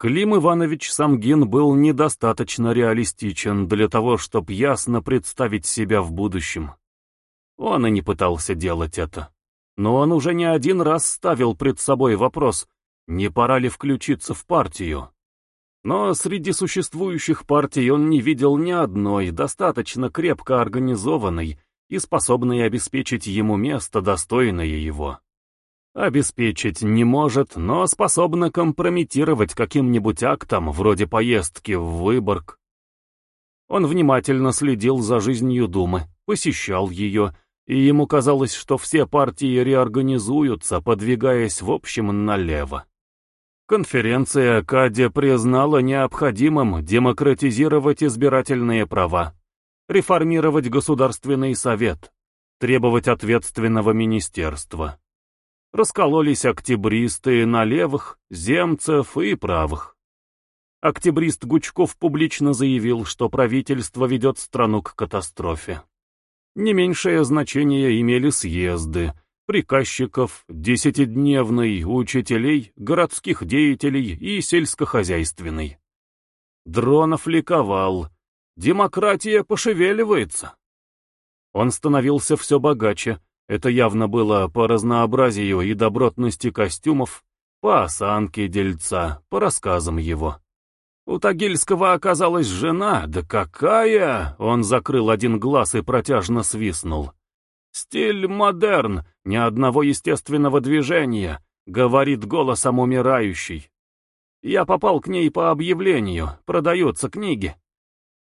Клим Иванович Самгин был недостаточно реалистичен для того, чтобы ясно представить себя в будущем. Он и не пытался делать это. Но он уже не один раз ставил пред собой вопрос, не пора ли включиться в партию. Но среди существующих партий он не видел ни одной достаточно крепко организованной и способной обеспечить ему место, достойное его. Обеспечить не может, но способна компрометировать каким-нибудь актом, вроде поездки в Выборг. Он внимательно следил за жизнью Думы, посещал ее и ему казалось, что все партии реорганизуются, подвигаясь в общем налево. Конференция Каде признала необходимым демократизировать избирательные права, реформировать Государственный совет, требовать ответственного министерства. Раскололись октябристы на левых, земцев и правых. Октябрист Гучков публично заявил, что правительство ведет страну к катастрофе. Не меньшее значение имели съезды, приказчиков, десятидневный, учителей, городских деятелей и сельскохозяйственный. Дронов ликовал. Демократия пошевеливается. Он становился все богаче. Это явно было по разнообразию и добротности костюмов, по осанке дельца, по рассказам его. У Тагильского оказалась жена, да какая! Он закрыл один глаз и протяжно свистнул. Стиль модерн, ни одного естественного движения, говорит голосом умирающий. Я попал к ней по объявлению, продаются книги.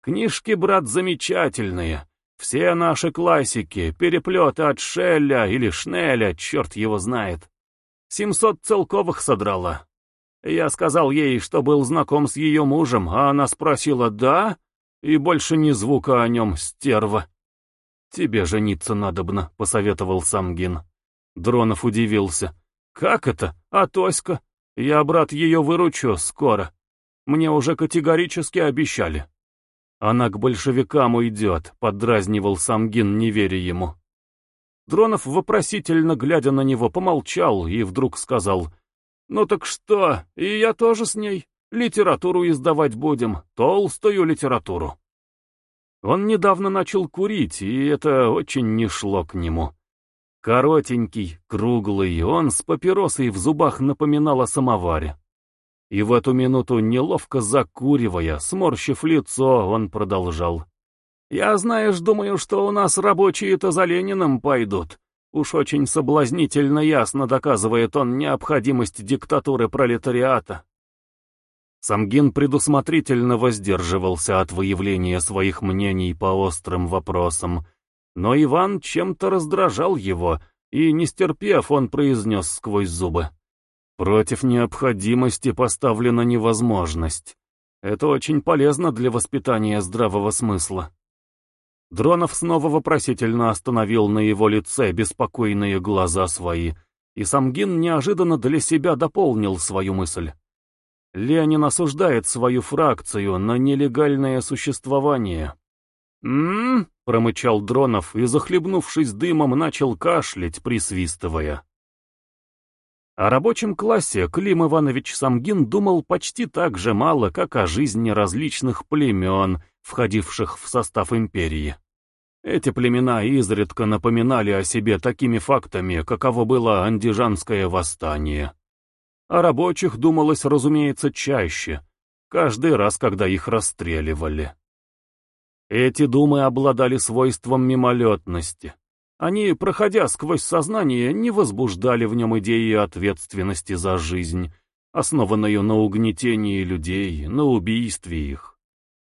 Книжки, брат, замечательные. Все наши классики, переплеты от Шелля или Шнеля, черт его знает. Семьсот целковых содрала. Я сказал ей, что был знаком с ее мужем, а она спросила «да?» и больше ни звука о нем, стерва. «Тебе жениться надобно», — посоветовал Самгин. Дронов удивился. «Как это? А Тоська? Я, брат, ее выручу скоро. Мне уже категорически обещали». «Она к большевикам уйдет», — поддразнивал Самгин, не веря ему. Дронов, вопросительно глядя на него, помолчал и вдруг сказал — «Ну так что, и я тоже с ней. Литературу издавать будем, толстую литературу». Он недавно начал курить, и это очень не шло к нему. Коротенький, круглый, он с папиросой в зубах напоминал о самоваре. И в эту минуту, неловко закуривая, сморщив лицо, он продолжал. «Я, знаешь, думаю, что у нас рабочие-то за Лениным пойдут. Уж очень соблазнительно ясно доказывает он необходимость диктатуры пролетариата. Самгин предусмотрительно воздерживался от выявления своих мнений по острым вопросам, но Иван чем-то раздражал его, и, не стерпев, он произнес сквозь зубы. «Против необходимости поставлена невозможность. Это очень полезно для воспитания здравого смысла». Дронов снова вопросительно остановил на его лице беспокойные глаза свои, и Самгин неожиданно для себя дополнил свою мысль. Ленин осуждает свою фракцию на нелегальное существование. «М-м-м», промычал Дронов и, захлебнувшись дымом, начал кашлять, присвистывая. О рабочем классе Клим Иванович Самгин думал почти так же мало, как о жизни различных племен, входивших в состав империи. Эти племена изредка напоминали о себе такими фактами, каково было андижанское восстание. О рабочих думалось, разумеется, чаще, каждый раз, когда их расстреливали. Эти думы обладали свойством мимолетности. Они, проходя сквозь сознание, не возбуждали в нем идеи ответственности за жизнь, основанную на угнетении людей, на убийстве их.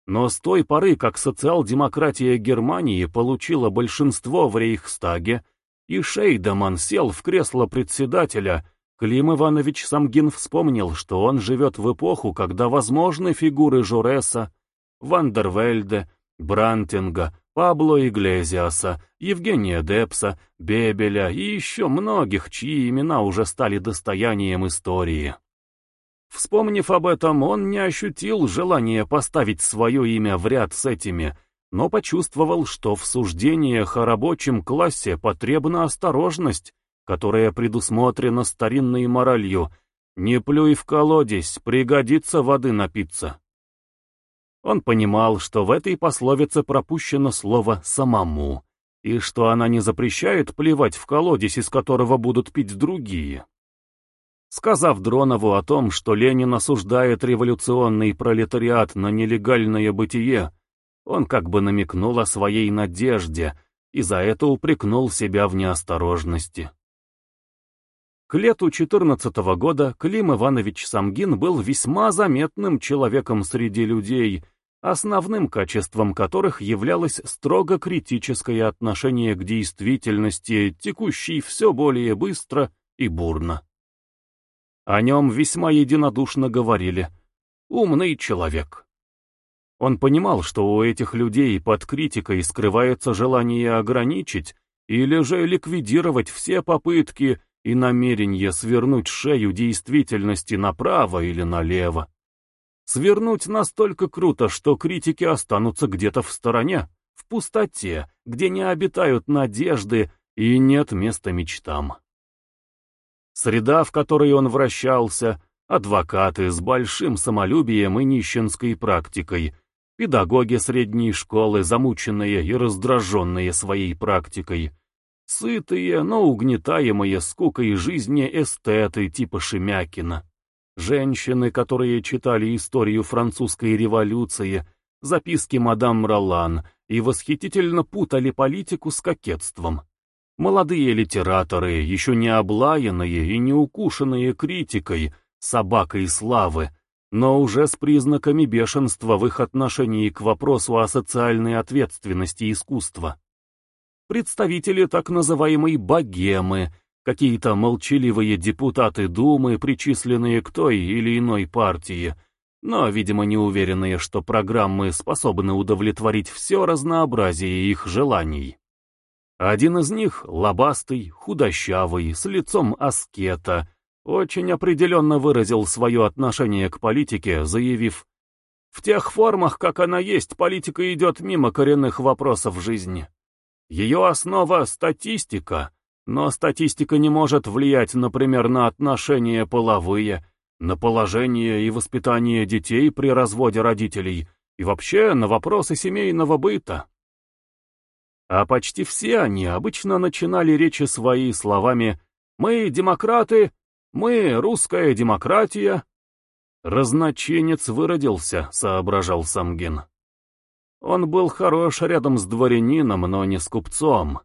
Но с той поры, как социал-демократия Германии получила большинство в Рейхстаге, и Шейдеман сел в кресло председателя, Клим Иванович Самгин вспомнил, что он живет в эпоху, когда возможны фигуры Жореса, Вандервельде, Брантинга, Пабло Иглезиаса, Евгения Депса, Бебеля и еще многих, чьи имена уже стали достоянием истории. Вспомнив об этом, он не ощутил желания поставить свое имя в ряд с этими, но почувствовал, что в суждениях о рабочем классе потребна осторожность, которая предусмотрена старинной моралью, Не плюй в колодец, пригодится воды напиться. Он понимал, что в этой пословице пропущено слово «самому», и что она не запрещает плевать в колодец, из которого будут пить другие. Сказав Дронову о том, что Ленин осуждает революционный пролетариат на нелегальное бытие, он как бы намекнул о своей надежде и за это упрекнул себя в неосторожности. К лету 14 -го года Клим Иванович Самгин был весьма заметным человеком среди людей, основным качеством которых являлось строго критическое отношение к действительности, текущей все более быстро и бурно. О нем весьма единодушно говорили «умный человек». Он понимал, что у этих людей под критикой скрывается желание ограничить или же ликвидировать все попытки и намерение свернуть шею действительности направо или налево. Свернуть настолько круто, что критики останутся где-то в стороне, в пустоте, где не обитают надежды и нет места мечтам. Среда, в которой он вращался, адвокаты с большим самолюбием и нищенской практикой, педагоги средней школы, замученные и раздраженные своей практикой — Сытые, но угнетаемые скукой жизни эстеты типа Шемякина. Женщины, которые читали историю французской революции, записки мадам Ролан и восхитительно путали политику с кокетством. Молодые литераторы, еще не облаянные и не укушенные критикой, собакой славы, но уже с признаками бешенства в их отношении к вопросу о социальной ответственности искусства представители так называемой «богемы», какие-то молчаливые депутаты Думы, причисленные к той или иной партии, но, видимо, не уверенные, что программы способны удовлетворить все разнообразие их желаний. Один из них, лобастый, худощавый, с лицом аскета, очень определенно выразил свое отношение к политике, заявив, «В тех формах, как она есть, политика идет мимо коренных вопросов жизни». Ее основа — статистика, но статистика не может влиять, например, на отношения половые, на положение и воспитание детей при разводе родителей и вообще на вопросы семейного быта. А почти все они обычно начинали речи свои словами «Мы демократы», «Мы русская демократия». «Разночинец выродился», — соображал Самгин. Он был хорош рядом с дворянином, но не с купцом.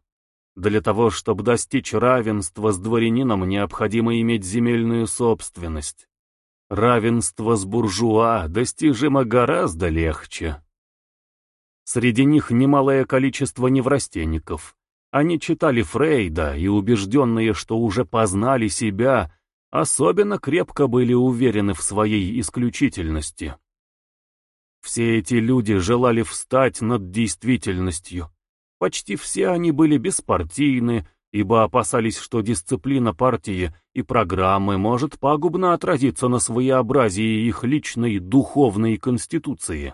Для того, чтобы достичь равенства с дворянином, необходимо иметь земельную собственность. Равенство с буржуа достижимо гораздо легче. Среди них немалое количество неврастенников. Они читали Фрейда и, убежденные, что уже познали себя, особенно крепко были уверены в своей исключительности. Все эти люди желали встать над действительностью. Почти все они были беспартийны, ибо опасались, что дисциплина партии и программы может пагубно отразиться на своеобразии их личной духовной конституции.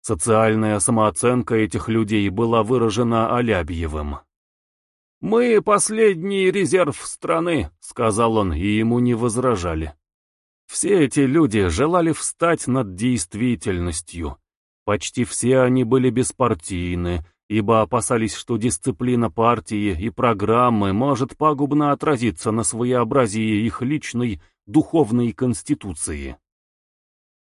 Социальная самооценка этих людей была выражена Алябьевым. «Мы последний резерв страны», — сказал он, и ему не возражали. Все эти люди желали встать над действительностью. Почти все они были беспартийны, ибо опасались, что дисциплина партии и программы может пагубно отразиться на своеобразии их личной духовной конституции.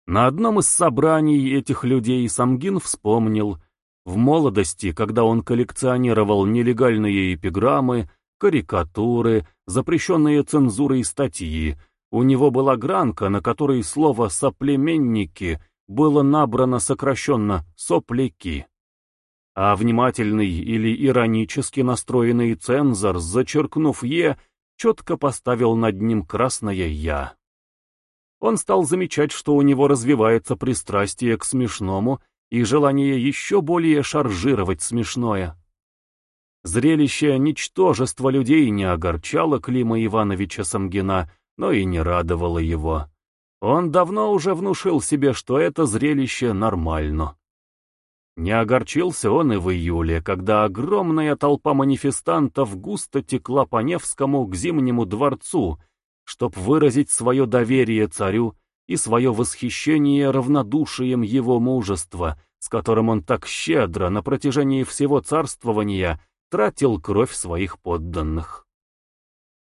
На одном из собраний этих людей Самгин вспомнил, в молодости, когда он коллекционировал нелегальные эпиграммы, карикатуры, запрещенные цензурой статьи, у него была гранка, на которой слово «соплеменники» было набрано сокращенно «сопляки». А внимательный или иронически настроенный цензор, зачеркнув «е», четко поставил над ним красное «я». Он стал замечать, что у него развивается пристрастие к смешному и желание еще более шаржировать смешное. Зрелище ничтожества людей не огорчало Клима Ивановича Самгина, но и не радовало его. Он давно уже внушил себе, что это зрелище нормально. Не огорчился он и в июле, когда огромная толпа манифестантов густо текла по Невскому к Зимнему дворцу, чтоб выразить свое доверие царю и свое восхищение равнодушием его мужества, с которым он так щедро на протяжении всего царствования тратил кровь своих подданных.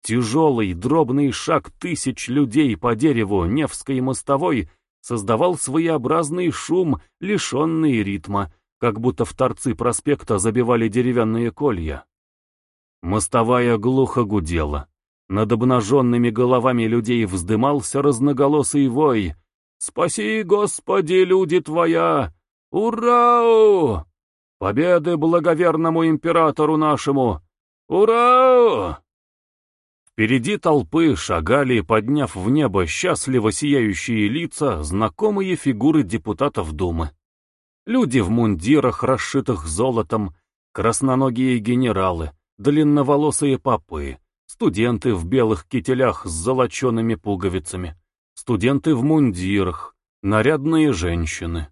Тяжелый, дробный шаг тысяч людей по дереву Невской мостовой создавал своеобразный шум, лишенный ритма, как будто в торцы проспекта забивали деревянные колья. Мостовая глухо гудела. Над обнаженными головами людей вздымался разноголосый вой. «Спаси, Господи, люди Твоя! Ура! Победы благоверному императору нашему! Ура!» Впереди толпы шагали, подняв в небо счастливо сияющие лица, знакомые фигуры депутатов Думы. Люди в мундирах, расшитых золотом, красноногие генералы, длинноволосые попы, студенты в белых кителях с золочеными пуговицами, студенты в мундирах, нарядные женщины.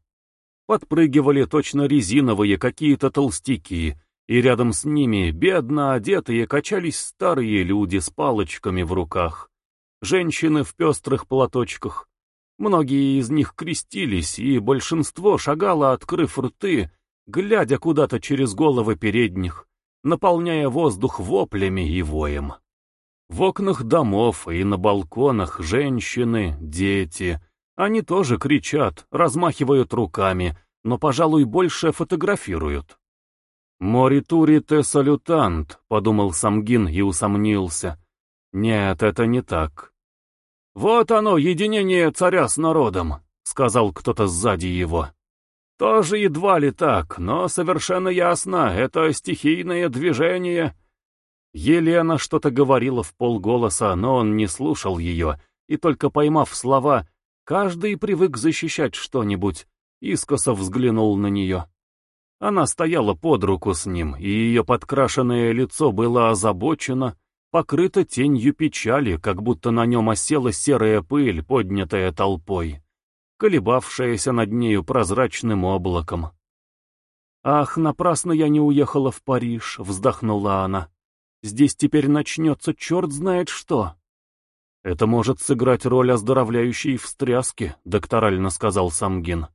Подпрыгивали точно резиновые какие-то толстяки, и рядом с ними, бедно одетые, качались старые люди с палочками в руках. Женщины в пестрых платочках. Многие из них крестились, и большинство шагало, открыв рты, глядя куда-то через головы передних, наполняя воздух воплями и воем. В окнах домов и на балконах женщины, дети. Они тоже кричат, размахивают руками, но, пожалуй, больше фотографируют. «Моритури те салютант», — подумал Самгин и усомнился. «Нет, это не так». «Вот оно, единение царя с народом», — сказал кто-то сзади его. «Тоже едва ли так, но совершенно ясно, это стихийное движение». Елена что-то говорила в полголоса, но он не слушал ее, и только поймав слова «каждый привык защищать что-нибудь», искоса взглянул на нее. Она стояла под руку с ним, и ее подкрашенное лицо было озабочено, покрыто тенью печали, как будто на нем осела серая пыль, поднятая толпой, колебавшаяся над нею прозрачным облаком. «Ах, напрасно я не уехала в Париж», — вздохнула она. «Здесь теперь начнется черт знает что». «Это может сыграть роль оздоровляющей встряски», — докторально сказал Самгин.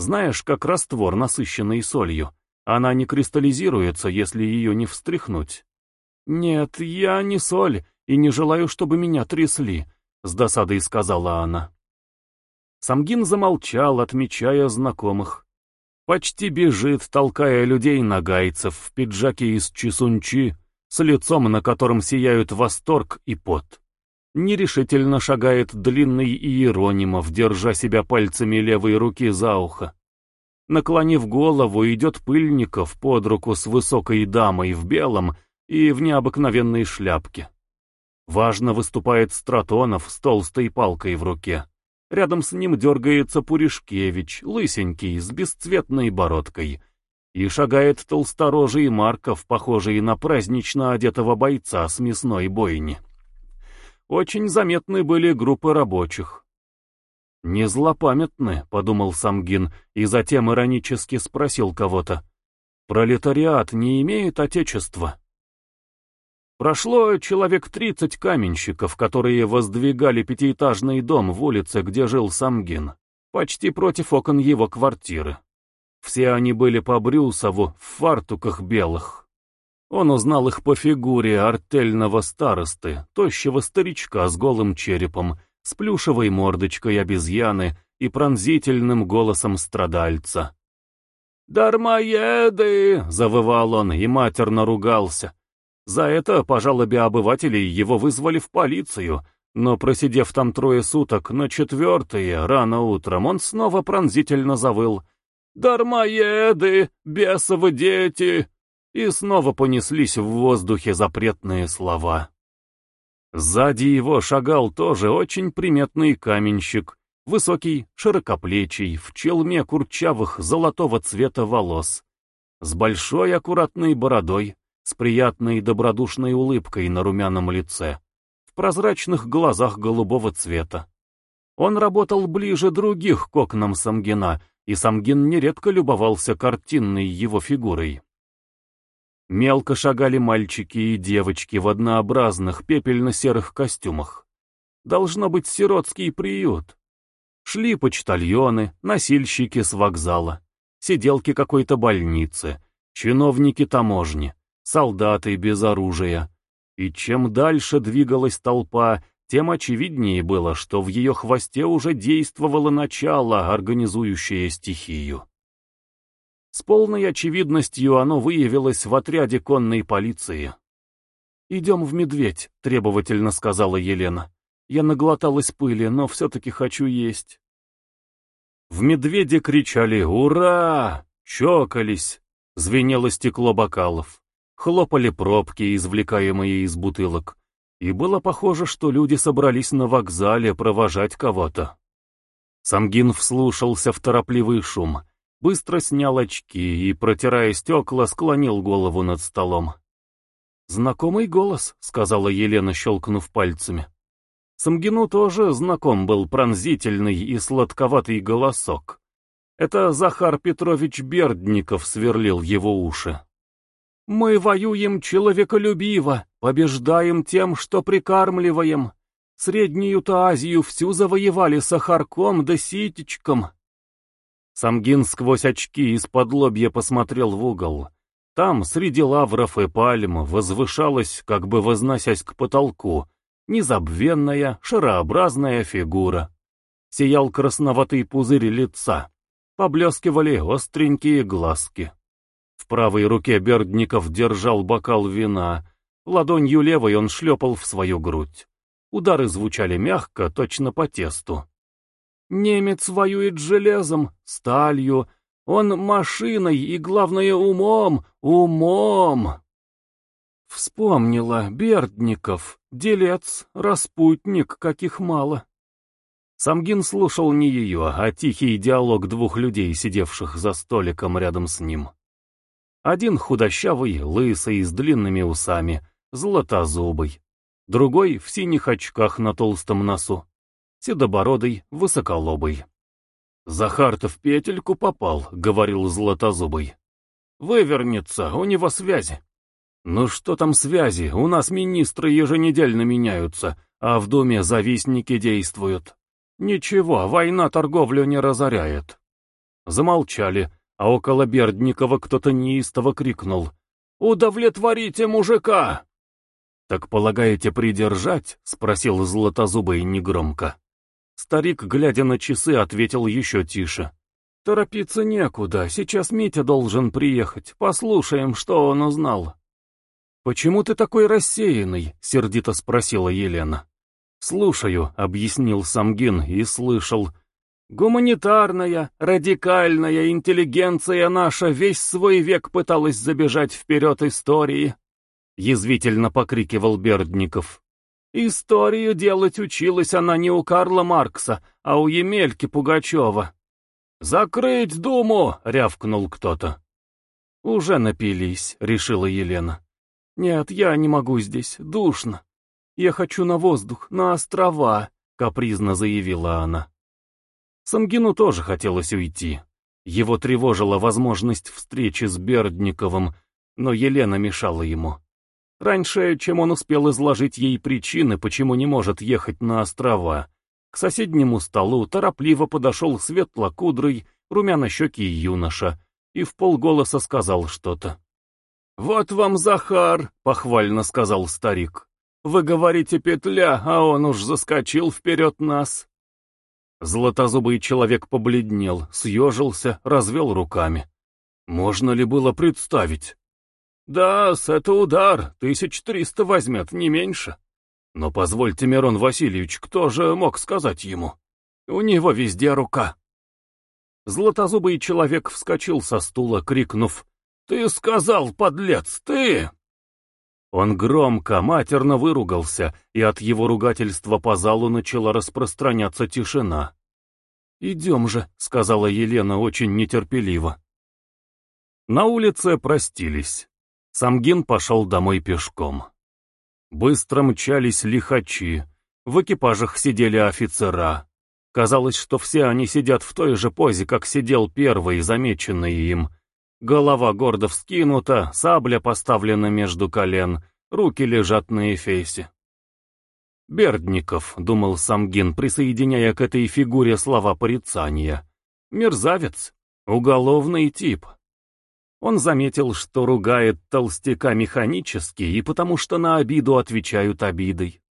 Знаешь, как раствор, насыщенный солью. Она не кристаллизируется, если ее не встряхнуть. «Нет, я не соль, и не желаю, чтобы меня трясли», — с досадой сказала она. Самгин замолчал, отмечая знакомых. Почти бежит, толкая людей нагайцев в пиджаке из чесунчи, с лицом, на котором сияют восторг и пот. Нерешительно шагает длинный Иеронимов, держа себя пальцами левой руки за ухо. Наклонив голову, идет Пыльников под руку с высокой дамой в белом и в необыкновенной шляпке. Важно выступает Стратонов с толстой палкой в руке. Рядом с ним дергается Пуришкевич, лысенький, с бесцветной бородкой. И шагает толсторожий Марков, похожий на празднично одетого бойца с мясной бойни. Очень заметны были группы рабочих. «Не злопамятны», — подумал Самгин, и затем иронически спросил кого-то. «Пролетариат не имеет отечества?» Прошло человек тридцать каменщиков, которые воздвигали пятиэтажный дом в улице, где жил Самгин, почти против окон его квартиры. Все они были по Брюсову, в фартуках белых. Он узнал их по фигуре артельного старосты, тощего старичка с голым черепом, с плюшевой мордочкой обезьяны и пронзительным голосом страдальца. «Дармоеды!» — завывал он и матерно ругался. За это, по жалобе обывателей, его вызвали в полицию, но, просидев там трое суток, на четвертое, рано утром, он снова пронзительно завыл. «Дармоеды! Бесовы дети! И снова понеслись в воздухе запретные слова. Сзади его шагал тоже очень приметный каменщик, высокий, широкоплечий, в челме курчавых золотого цвета волос, с большой аккуратной бородой, с приятной добродушной улыбкой на румяном лице, в прозрачных глазах голубого цвета. Он работал ближе других к окнам Самгина, и Самгин нередко любовался картинной его фигурой. Мелко шагали мальчики и девочки в однообразных пепельно-серых костюмах. Должно быть сиротский приют. Шли почтальоны, носильщики с вокзала, сиделки какой-то больницы, чиновники таможни, солдаты без оружия. И чем дальше двигалась толпа, тем очевиднее было, что в ее хвосте уже действовало начало, организующее стихию. С полной очевидностью оно выявилось в отряде конной полиции. «Идем в медведь», — требовательно сказала Елена. «Я наглоталась пыли, но все-таки хочу есть». В медведе кричали «Ура!», чокались, звенело стекло бокалов, хлопали пробки, извлекаемые из бутылок, и было похоже, что люди собрались на вокзале провожать кого-то. Самгин вслушался в торопливый шум, быстро снял очки и, протирая стекла, склонил голову над столом. «Знакомый голос», — сказала Елена, щелкнув пальцами. Самгину тоже знаком был пронзительный и сладковатый голосок. Это Захар Петрович Бердников сверлил его уши. «Мы воюем человеколюбиво, побеждаем тем, что прикармливаем. Среднюю-то Азию всю завоевали сахарком да ситечком». Самгин сквозь очки из-под лобья посмотрел в угол. Там, среди лавров и пальм, возвышалась, как бы возносясь к потолку, незабвенная, шарообразная фигура. Сиял красноватый пузырь лица, поблескивали остренькие глазки. В правой руке Бердников держал бокал вина, ладонью левой он шлепал в свою грудь. Удары звучали мягко, точно по тесту. Немец воюет железом, сталью, он машиной и, главное, умом, умом. Вспомнила Бердников, делец, распутник, каких мало. Самгин слушал не ее, а тихий диалог двух людей, сидевших за столиком рядом с ним. Один худощавый, лысый, с длинными усами, златозубый. Другой в синих очках на толстом носу, седобородый, высоколобый. «Захар-то в петельку попал», — говорил Златозубый. «Вывернется, у него связи». «Ну что там связи? У нас министры еженедельно меняются, а в Думе завистники действуют. Ничего, война торговлю не разоряет». Замолчали, а около Бердникова кто-то неистово крикнул. «Удовлетворите мужика!» «Так полагаете придержать?» — спросил Златозубый негромко. Старик, глядя на часы, ответил еще тише. «Торопиться некуда, сейчас Митя должен приехать, послушаем, что он узнал». «Почему ты такой рассеянный?» — сердито спросила Елена. «Слушаю», — объяснил Самгин и слышал. «Гуманитарная, радикальная интеллигенция наша весь свой век пыталась забежать вперед истории», — язвительно покрикивал Бердников. Историю делать училась она не у Карла Маркса, а у Емельки Пугачева. «Закрыть Думу!» — рявкнул кто-то. «Уже напились», — решила Елена. «Нет, я не могу здесь, душно. Я хочу на воздух, на острова», — капризно заявила она. Самгину тоже хотелось уйти. Его тревожила возможность встречи с Бердниковым, но Елена мешала ему. Раньше, чем он успел изложить ей причины, почему не может ехать на острова, к соседнему столу торопливо подошел светлокудрый, румяно-щекий юноша и в полголоса сказал что-то. «Вот вам Захар», — похвально сказал старик. «Вы говорите петля, а он уж заскочил вперед нас». Златозубый человек побледнел, съежился, развел руками. Можно ли было представить? Да, с это удар, тысяч триста возьмет, не меньше. Но позвольте, Мирон Васильевич, кто же мог сказать ему? У него везде рука. Златозубый человек вскочил со стула, крикнув «Ты сказал, подлец, ты!» Он громко, матерно выругался, и от его ругательства по залу начала распространяться тишина. «Идем же», — сказала Елена очень нетерпеливо. На улице простились. Самгин пошел домой пешком. Быстро мчались лихачи, в экипажах сидели офицера. Казалось, что все они сидят в той же позе, как сидел первый, замеченный им. Голова гордо вскинута, сабля поставлена между колен, руки лежат на эфесе. Бердников, думал Самгин, присоединяя к этой фигуре слова порицания. Мерзавец, уголовный тип. Он заметил, что ругает толстяка механически и потому что на обиду отвечают обидой.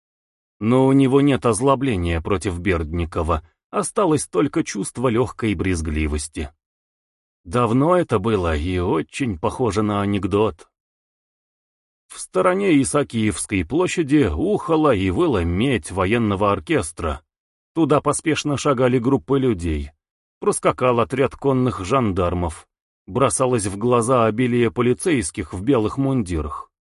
Но у него нет озлобления против Бердникова, осталось только чувство легкой брезгливости. Давно это было и очень похоже на анекдот. В стороне Исакиевской площади ухала и выла медь военного оркестра. Туда поспешно шагали группы людей. Проскакал отряд конных жандармов. Бросалось в глаза обилие полицейских в белых мундирах.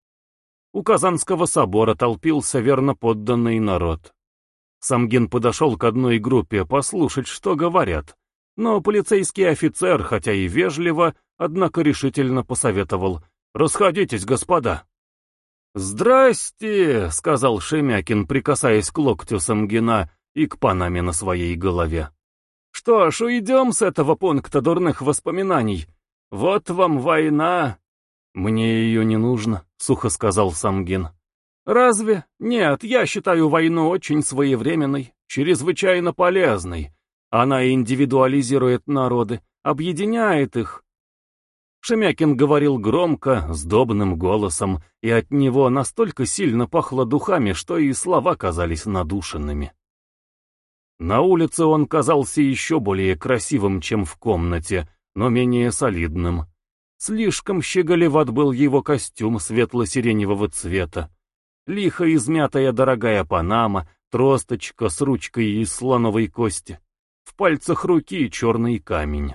У Казанского собора толпился верно подданный народ. Самгин подошел к одной группе послушать, что говорят, но полицейский офицер, хотя и вежливо, однако решительно посоветовал «Расходитесь, господа». «Здрасте», — сказал Шемякин, прикасаясь к локтю Самгина и к панаме на своей голове. «Что ж, уйдем с этого пункта дурных воспоминаний. Вот вам война, «Мне ее не нужно», — сухо сказал Самгин. «Разве? Нет, я считаю войну очень своевременной, чрезвычайно полезной. Она индивидуализирует народы, объединяет их». Шемякин говорил громко, с добным голосом, и от него настолько сильно пахло духами, что и слова казались надушенными. На улице он казался еще более красивым, чем в комнате, но менее солидным. Слишком щеголеват был его костюм светло-сиреневого цвета. Лихо измятая дорогая панама, тросточка с ручкой из слоновой кости. В пальцах руки черный камень.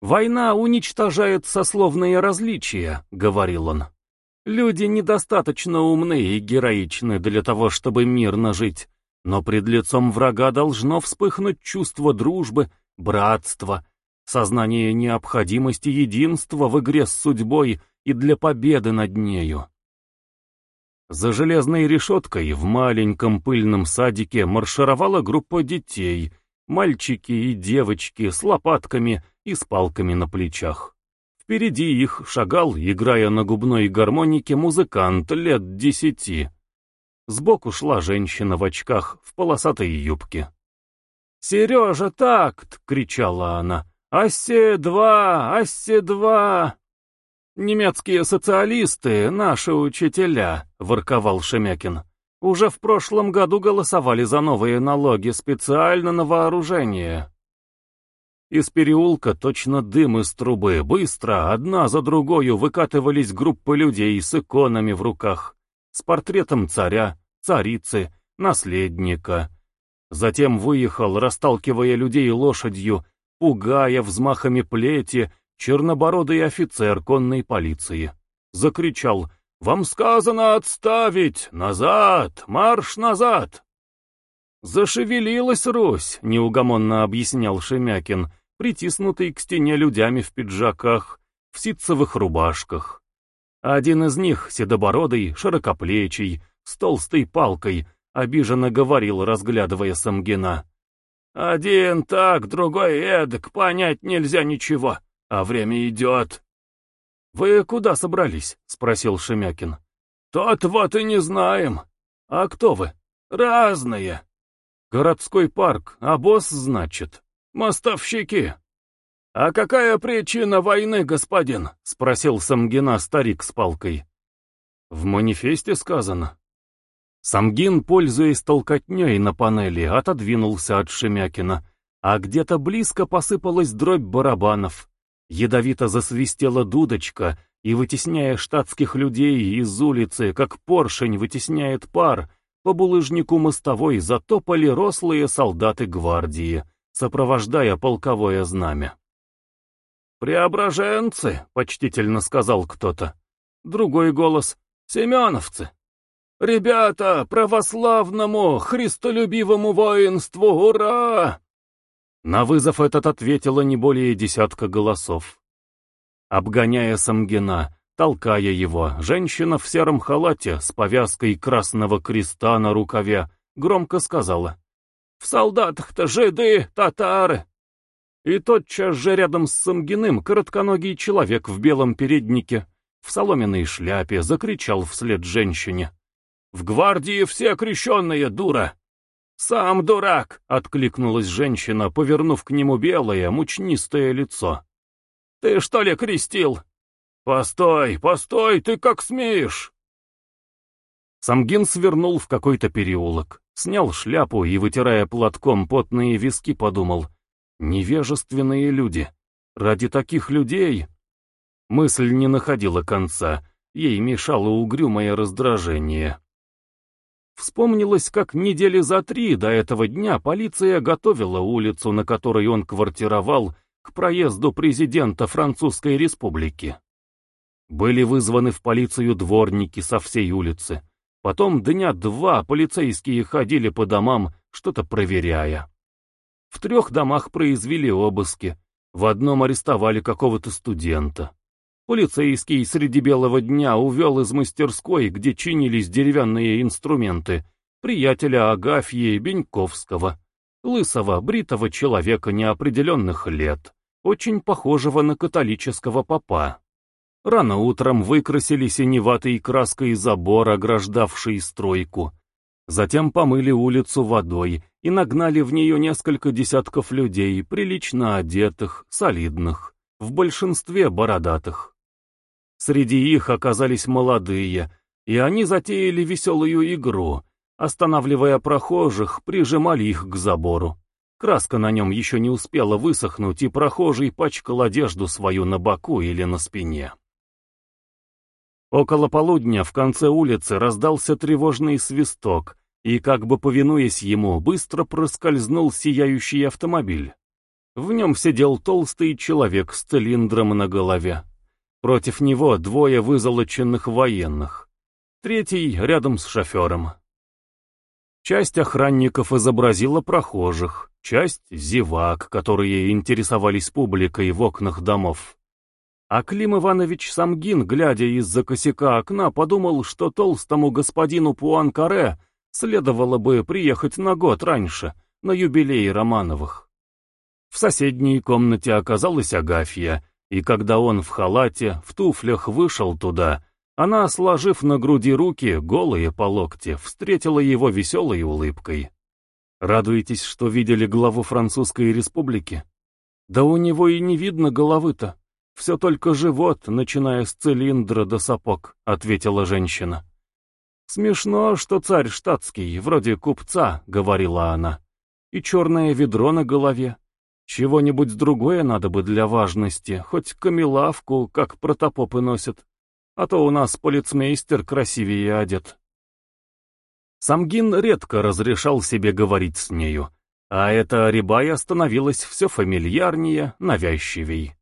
«Война уничтожает сословные различия», — говорил он. «Люди недостаточно умны и героичны для того, чтобы мирно жить, но пред лицом врага должно вспыхнуть чувство дружбы, братства, сознание необходимости единства в игре с судьбой и для победы над нею. За железной решеткой в маленьком пыльном садике маршировала группа детей, мальчики и девочки с лопатками и с палками на плечах. Впереди их шагал, играя на губной гармонике, музыкант лет десяти. Сбоку шла женщина в очках, в полосатой юбке. «Сережа, такт!» — кричала она. «Ассе-2! Ассе-2!» «Немецкие социалисты, наши учителя», — ворковал Шемякин, «уже в прошлом году голосовали за новые налоги специально на вооружение». Из переулка точно дым из трубы, быстро, одна за другою выкатывались группы людей с иконами в руках, с портретом царя, царицы, наследника. Затем выехал, расталкивая людей лошадью, пугая взмахами плети, чернобородый офицер конной полиции. Закричал «Вам сказано отставить! Назад! Марш назад!» «Зашевелилась Русь», — неугомонно объяснял Шемякин, притиснутый к стене людьми в пиджаках, в ситцевых рубашках. Один из них, седобородый, широкоплечий, с толстой палкой, обиженно говорил, разглядывая Самгина. Один так, другой эдак, понять нельзя ничего, а время идет. «Вы куда собрались?» — спросил Шемякин. «Тот вот и не знаем. А кто вы?» «Разные». «Городской парк, а босс, значит?» «Мостовщики». «А какая причина войны, господин?» — спросил Самгина старик с палкой. «В манифесте сказано». Самгин, пользуясь толкотней на панели, отодвинулся от Шемякина, а где-то близко посыпалась дробь барабанов. Ядовито засвистела дудочка, и, вытесняя штатских людей из улицы, как поршень вытесняет пар, по булыжнику мостовой затопали рослые солдаты гвардии, сопровождая полковое знамя. «Преображенцы», — почтительно сказал кто-то. Другой голос — «Семеновцы». «Ребята, православному, христолюбивому воинству, ура!» На вызов этот ответило не более десятка голосов. Обгоняя Самгина, толкая его, женщина в сером халате с повязкой красного креста на рукаве громко сказала «В солдатах-то жиды, татары!» И тотчас же рядом с Самгиным коротконогий человек в белом переднике, в соломенной шляпе, закричал вслед женщине В гвардии все крещенные, дура!» «Сам дурак!» — откликнулась женщина, повернув к нему белое, мучнистое лицо. «Ты что ли крестил?» «Постой, постой, ты как смеешь!» Самгин свернул в какой-то переулок, снял шляпу и, вытирая платком потные виски, подумал. «Невежественные люди. Ради таких людей...» Мысль не находила конца, ей мешало угрюмое раздражение. Вспомнилось, как недели за три до этого дня полиция готовила улицу, на которой он квартировал, к проезду президента Французской Республики. Были вызваны в полицию дворники со всей улицы. Потом дня два полицейские ходили по домам, что-то проверяя. В трех домах произвели обыски, в одном арестовали какого-то студента. Полицейский среди белого дня увел из мастерской, где чинились деревянные инструменты, приятеля Агафьи Беньковского, лысого, бритого человека неопределенных лет, очень похожего на католического попа. Рано утром выкрасили синеватой краской забор, ограждавший стройку. Затем помыли улицу водой и нагнали в нее несколько десятков людей, прилично одетых, солидных, в большинстве бородатых. Среди их оказались молодые, и они затеяли веселую игру. Останавливая прохожих, прижимали их к забору. Краска на нем еще не успела высохнуть, и прохожий пачкал одежду свою на боку или на спине. Около полудня в конце улицы раздался тревожный свисток, и, как бы повинуясь ему, быстро проскользнул сияющий автомобиль. В нем сидел толстый человек с цилиндром на голове. Против него двое вызолоченных военных. Третий рядом с шофером. Часть охранников изобразила прохожих, часть — зевак, которые интересовались публикой в окнах домов. А Клим Иванович Самгин, глядя из-за косяка окна, подумал, что толстому господину Пуанкаре следовало бы приехать на год раньше, на юбилей Романовых. В соседней комнате оказалась Агафья, и когда он в халате, в туфлях вышел туда, она, сложив на груди руки, голые по локте, встретила его веселой улыбкой. «Радуетесь, что видели главу Французской республики?» «Да у него и не видно головы-то. Все только живот, начиная с цилиндра до сапог», — ответила женщина. «Смешно, что царь штатский, вроде купца», — говорила она. «И черное ведро на голове. Чего-нибудь другое надо бы для важности, хоть камелавку, как протопопы носят. А то у нас полицмейстер красивее одет. Самгин редко разрешал себе говорить с нею, а эта Рябая становилась все фамильярнее, навязчивей.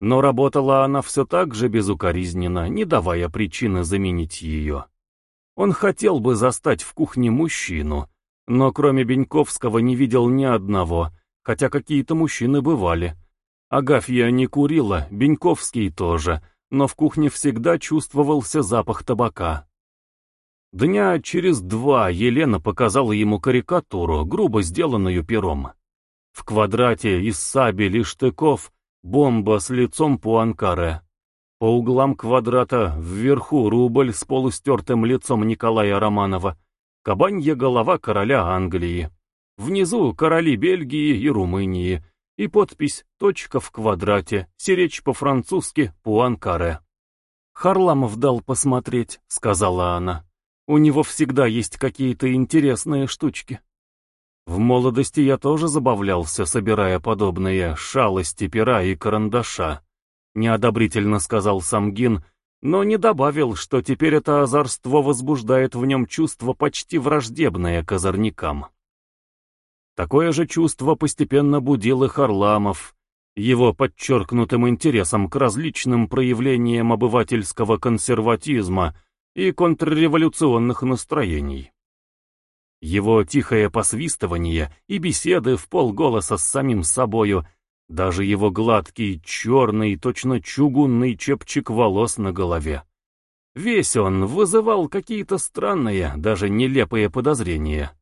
Но работала она все так же безукоризненно, не давая причины заменить ее. Он хотел бы застать в кухне мужчину, но кроме Беньковского не видел ни одного — хотя какие-то мужчины бывали. Агафья не курила, Беньковский тоже, но в кухне всегда чувствовался запах табака. Дня через два Елена показала ему карикатуру, грубо сделанную пером. В квадрате из сабель и штыков бомба с лицом Пуанкаре. По углам квадрата вверху рубль с полустертым лицом Николая Романова, кабанья голова короля Англии. Внизу короли Бельгии и Румынии и подпись «Точка в квадрате», сиречь по-французски «Пуанкаре». «Харламов дал посмотреть», — сказала она. «У него всегда есть какие-то интересные штучки». В молодости я тоже забавлялся, собирая подобные шалости пера и карандаша. Неодобрительно сказал Самгин, но не добавил, что теперь это озорство возбуждает в нем чувство почти враждебное к озорникам. Такое же чувство постепенно будил и Харламов, его подчеркнутым интересом к различным проявлениям обывательского консерватизма и контрреволюционных настроений. Его тихое посвистывание и беседы в полголоса с самим собою, даже его гладкий, черный, точно чугунный чепчик волос на голове. Весь он вызывал какие-то странные, даже нелепые подозрения.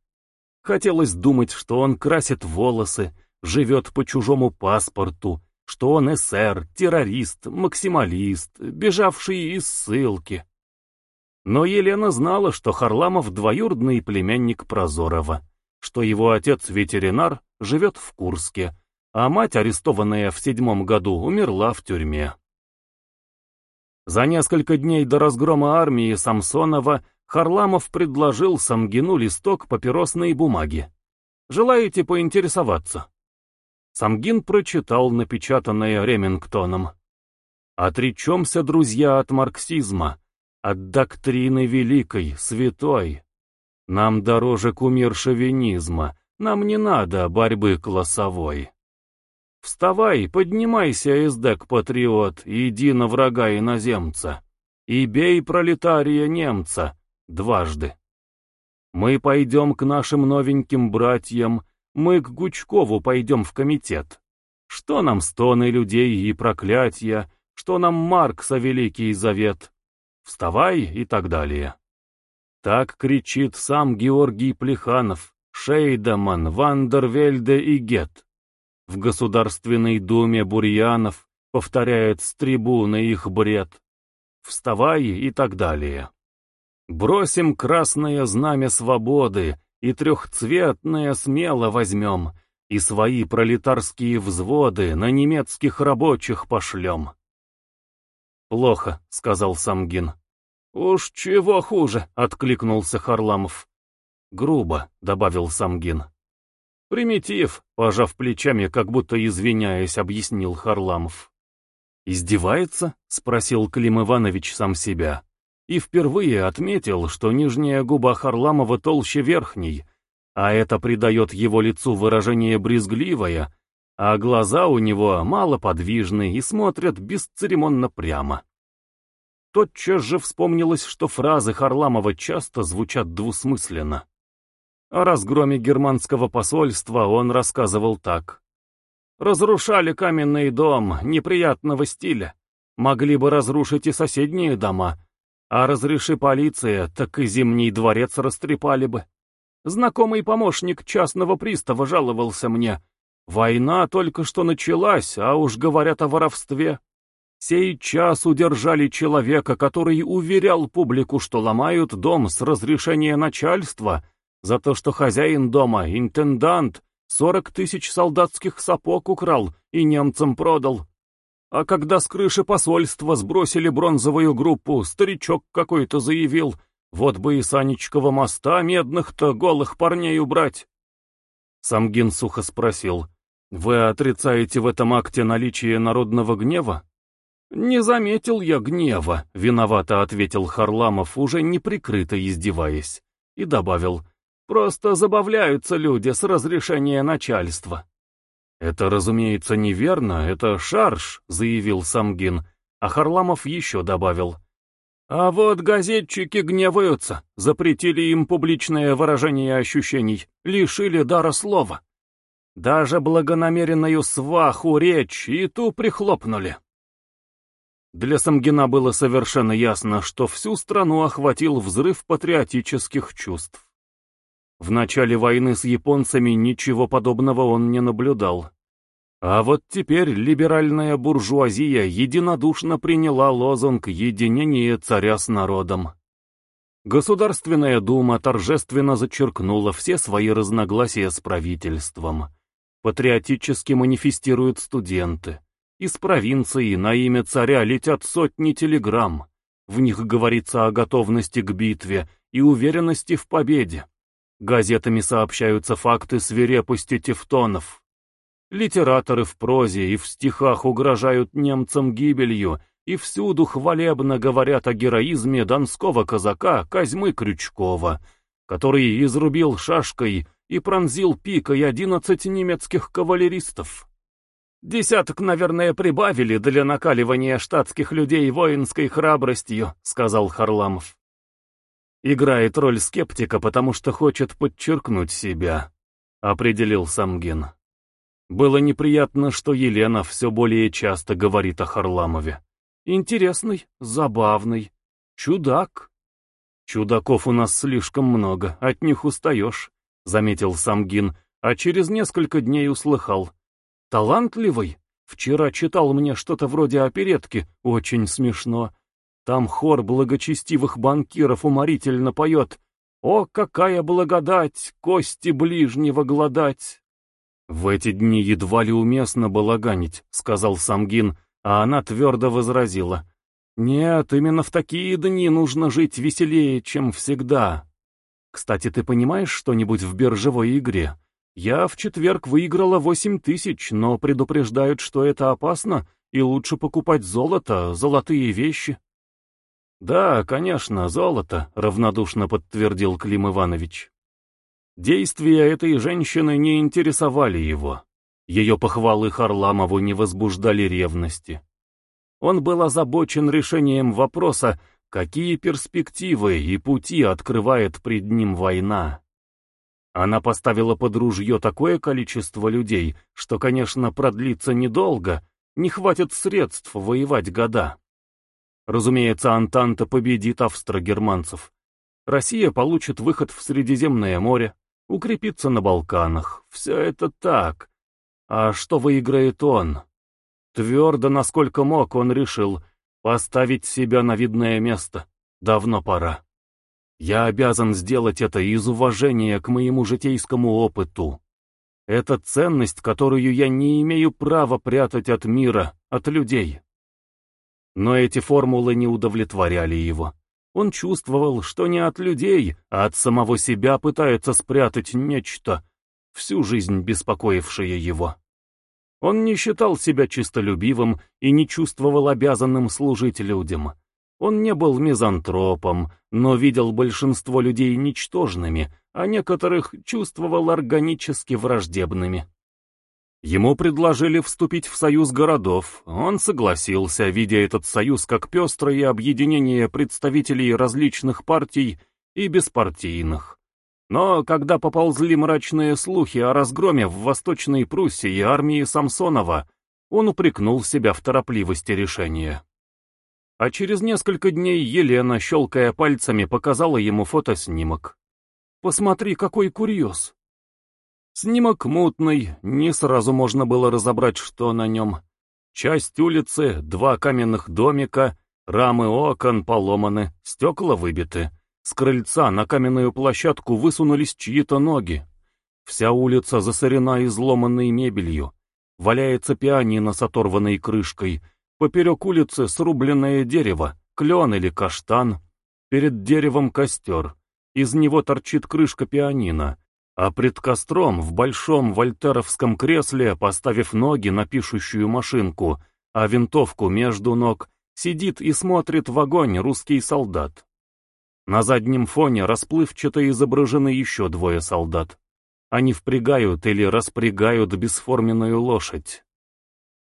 Хотелось думать, что он красит волосы, живет по чужому паспорту, что он эсер, террорист, максималист, бежавший из ссылки. Но Елена знала, что Харламов двоюродный племянник Прозорова, что его отец-ветеринар живет в Курске, а мать, арестованная в седьмом году, умерла в тюрьме. За несколько дней до разгрома армии Самсонова Харламов предложил Самгину листок папиросной бумаги. «Желаете поинтересоваться?» Самгин прочитал напечатанное Ремингтоном. «Отречемся, друзья, от марксизма, от доктрины великой, святой. Нам дороже кумир шовинизма, нам не надо борьбы классовой. Вставай, поднимайся, эсдек-патриот, иди на врага иноземца, и бей пролетария немца дважды. Мы пойдем к нашим новеньким братьям, мы к Гучкову пойдем в комитет. Что нам стоны людей и проклятия, что нам Маркса Великий Завет? Вставай и так далее. Так кричит сам Георгий Плеханов, Шейдеман, Вандервельде и Гет. В Государственной Думе Бурьянов повторяет с трибуны их бред. Вставай и так далее. Бросим красное знамя свободы и трехцветное смело возьмем, и свои пролетарские взводы на немецких рабочих пошлем. «Плохо», — сказал Самгин. «Уж чего хуже», — откликнулся Харламов. «Грубо», — добавил Самгин. «Примитив», — пожав плечами, как будто извиняясь, объяснил Харламов. «Издевается?» — спросил Клим Иванович сам себя. И впервые отметил, что нижняя губа Харламова толще верхней, а это придает его лицу выражение брезгливое, а глаза у него малоподвижны и смотрят бесцеремонно прямо. Тотчас же вспомнилось, что фразы Харламова часто звучат двусмысленно. О разгроме германского посольства он рассказывал так. «Разрушали каменный дом неприятного стиля. Могли бы разрушить и соседние дома, а разреши полиция, так и Зимний дворец растрепали бы. Знакомый помощник частного пристава жаловался мне, Война только что началась, а уж говорят о воровстве. Сей час удержали человека, который уверял публику, что ломают дом с разрешения начальства, за то, что хозяин дома, интендант, сорок тысяч солдатских сапог украл и немцам продал. А когда с крыши посольства сбросили бронзовую группу, старичок какой-то заявил, вот бы и Санечкова моста медных-то голых парней убрать. Самгин сухо спросил, вы отрицаете в этом акте наличие народного гнева? Не заметил я гнева, виновато ответил Харламов, уже неприкрыто издеваясь, и добавил, просто забавляются люди с разрешения начальства. Это, разумеется, неверно, это шарш, заявил Самгин, а Харламов еще добавил. А вот газетчики гневаются, запретили им публичное выражение ощущений, лишили дара слова. Даже благонамеренную сваху речь и ту прихлопнули. Для Самгина было совершенно ясно, что всю страну охватил взрыв патриотических чувств. В начале войны с японцами ничего подобного он не наблюдал. А вот теперь либеральная буржуазия единодушно приняла лозунг единения царя с народом». Государственная дума торжественно зачеркнула все свои разногласия с правительством. Патриотически манифестируют студенты. Из провинции на имя царя летят сотни телеграмм. В них говорится о готовности к битве и уверенности в победе. Газетами сообщаются факты свирепости тевтонов. Литераторы в прозе и в стихах угрожают немцам гибелью и всюду хвалебно говорят о героизме донского казака Козьмы Крючкова, который изрубил шашкой и пронзил пикой одиннадцать немецких кавалеристов. «Десяток, наверное, прибавили для накаливания штатских людей воинской храбростью», — сказал Харламов. «Играет роль скептика, потому что хочет подчеркнуть себя», — определил Самгин. Было неприятно, что Елена все более часто говорит о Харламове. «Интересный, забавный, чудак». «Чудаков у нас слишком много, от них устаешь», заметил Самгин, а через несколько дней услыхал. Талантливый? Вчера читал мне что-то вроде оперетки, очень смешно. Там хор благочестивых банкиров уморительно поет «О, какая благодать, кости ближнего гладать!» «В эти дни едва ли уместно балаганить», — сказал Самгин, а она твердо возразила. «Нет, именно в такие дни нужно жить веселее, чем всегда. Кстати, ты понимаешь что-нибудь в биржевой игре? Я в четверг выиграла восемь тысяч, но предупреждают, что это опасно, и лучше покупать золото, золотые вещи». «Да, конечно, золото», — равнодушно подтвердил Клим Иванович. Действия этой женщины не интересовали его. Ее похвалы Харламову не возбуждали ревности. Он был озабочен решением вопроса, какие перспективы и пути открывает пред ним война. Она поставила под ружье такое количество людей, что, конечно, продлится недолго, не хватит средств воевать года. Разумеется, Антанта победит австро-германцев. Россия получит выход в Средиземное море, укрепится на Балканах. Все это так. А что выиграет он? Твердо, насколько мог, он решил поставить себя на видное место. Давно пора. Я обязан сделать это из уважения к моему житейскому опыту. Это ценность, которую я не имею права прятать от мира, от людей. Но эти формулы не удовлетворяли его. Он чувствовал, что не от людей, а от самого себя пытается спрятать нечто, всю жизнь беспокоившее его. Он не считал себя чистолюбивым и не чувствовал обязанным служить людям. Он не был мизантропом, но видел большинство людей ничтожными, а некоторых чувствовал органически враждебными. Ему предложили вступить в союз городов. Он согласился, видя этот союз как пестрое объединение представителей различных партий и беспартийных. Но когда поползли мрачные слухи о разгроме в Восточной Пруссии армии Самсонова, он упрекнул себя в торопливости решения. А через несколько дней Елена, щелкая пальцами, показала ему фотоснимок. «Посмотри, какой курьез!» Снимок мутный, не сразу можно было разобрать, что на нем. Часть улицы, два каменных домика, рамы окон поломаны, стекла выбиты. С крыльца на каменную площадку высунулись чьи-то ноги. Вся улица засорена изломанной мебелью. Валяется пианино с оторванной крышкой. Поперек улицы срубленное дерево, клен или каштан. Перед деревом костер. Из него торчит крышка пианино. А пред костром в большом вольтеровском кресле, поставив ноги на пишущую машинку, а винтовку между ног, сидит и смотрит в огонь русский солдат. На заднем фоне расплывчато изображены еще двое солдат. Они впрягают или распрягают бесформенную лошадь.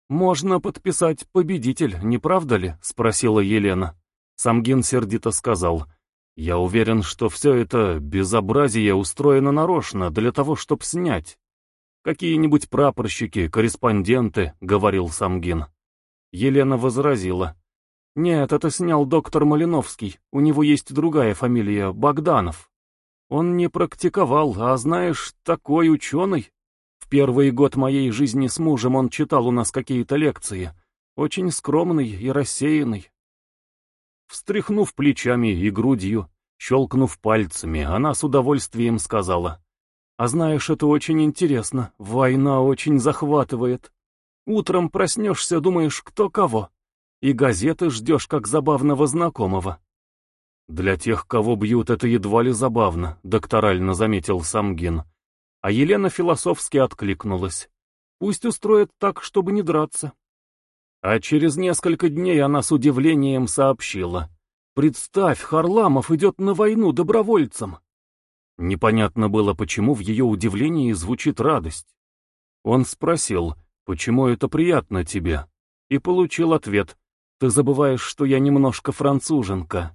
«Можно подписать победитель, не правда ли?» — спросила Елена. Самгин сердито сказал. «Я уверен, что все это безобразие устроено нарочно для того, чтобы снять. Какие-нибудь прапорщики, корреспонденты», — говорил Самгин. Елена возразила. Нет, это снял доктор Малиновский. У него есть другая фамилия, Богданов. Он не практиковал, а знаешь, такой ученый. В первый год моей жизни с мужем он читал у нас какие-то лекции. Очень скромный и рассеянный. Встряхнув плечами и грудью, щелкнув пальцами, она с удовольствием сказала. «А знаешь, это очень интересно. Война очень захватывает. Утром проснешься, думаешь, кто кого и газеты ждешь как забавного знакомого. Для тех, кого бьют, это едва ли забавно, докторально заметил Самгин. А Елена философски откликнулась. Пусть устроят так, чтобы не драться. А через несколько дней она с удивлением сообщила. «Представь, Харламов идет на войну добровольцем!» Непонятно было, почему в ее удивлении звучит радость. Он спросил, «Почему это приятно тебе?» И получил ответ, ты забываешь, что я немножко француженка.